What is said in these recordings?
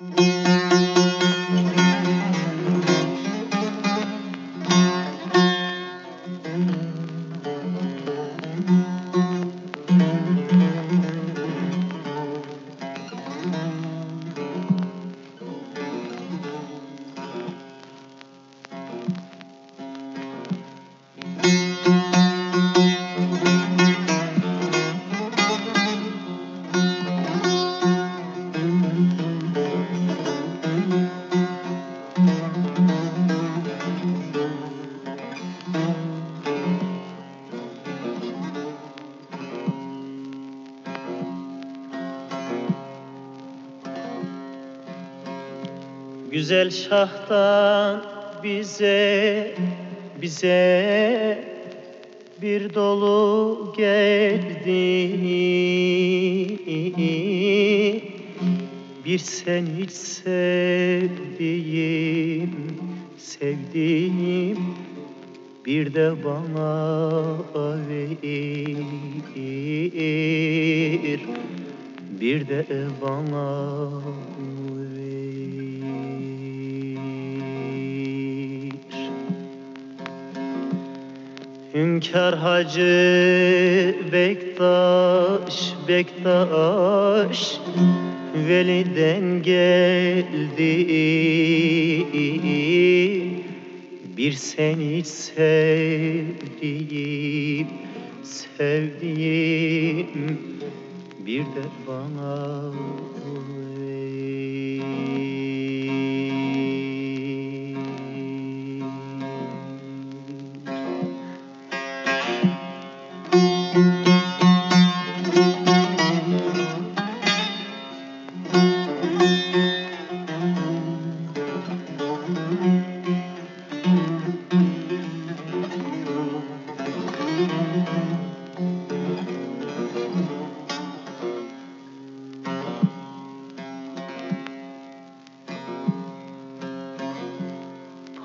Música Güzel şahtan bize bize bir dolu geldi. Bir sen hiç sevdiğim sevdiğim bir de bana ver bir de bana ver Hünkar Hacı Bektaş Bektaş Veli'den geldi. Bir seni sevdiğim Sevdiğim Bir de bana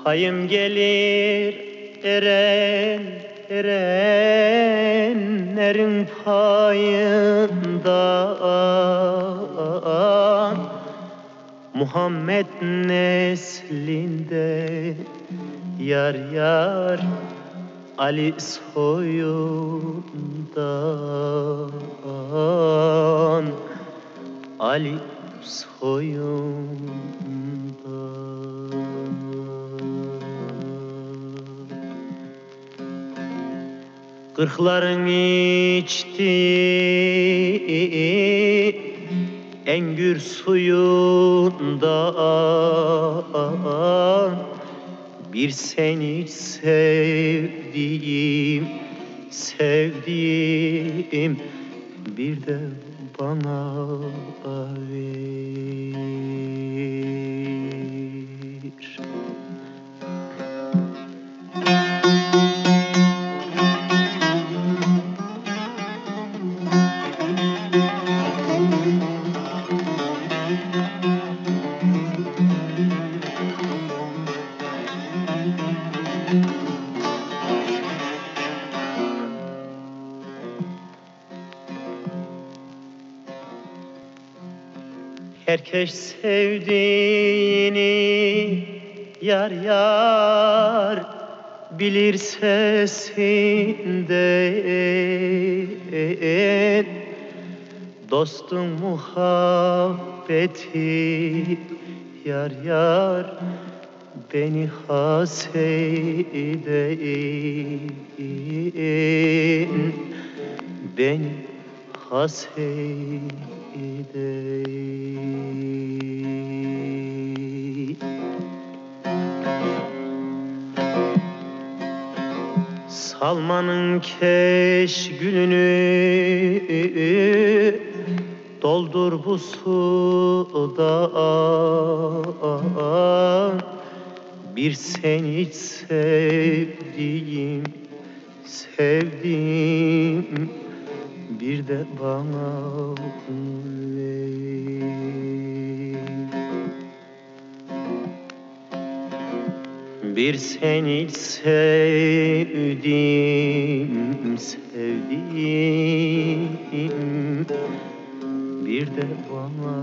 Payım gelir eren erenlerin payından Muhammed neslinde yar yar Ali soyundan. Ali soyundan Kırkların içti. Engür suyundan Bir seni sevdiğim, sevdiğim bir de bana Herkes sevdiğini yar yar bilir sesinden Dostun muhabbeti yar yar beni haseden beni haseden Salmanın keşgülünü doldur bu sudan Bir seni sevdiğim, sevdiğim bir de bana. Bir seni sevdim, sevdim Bir de bana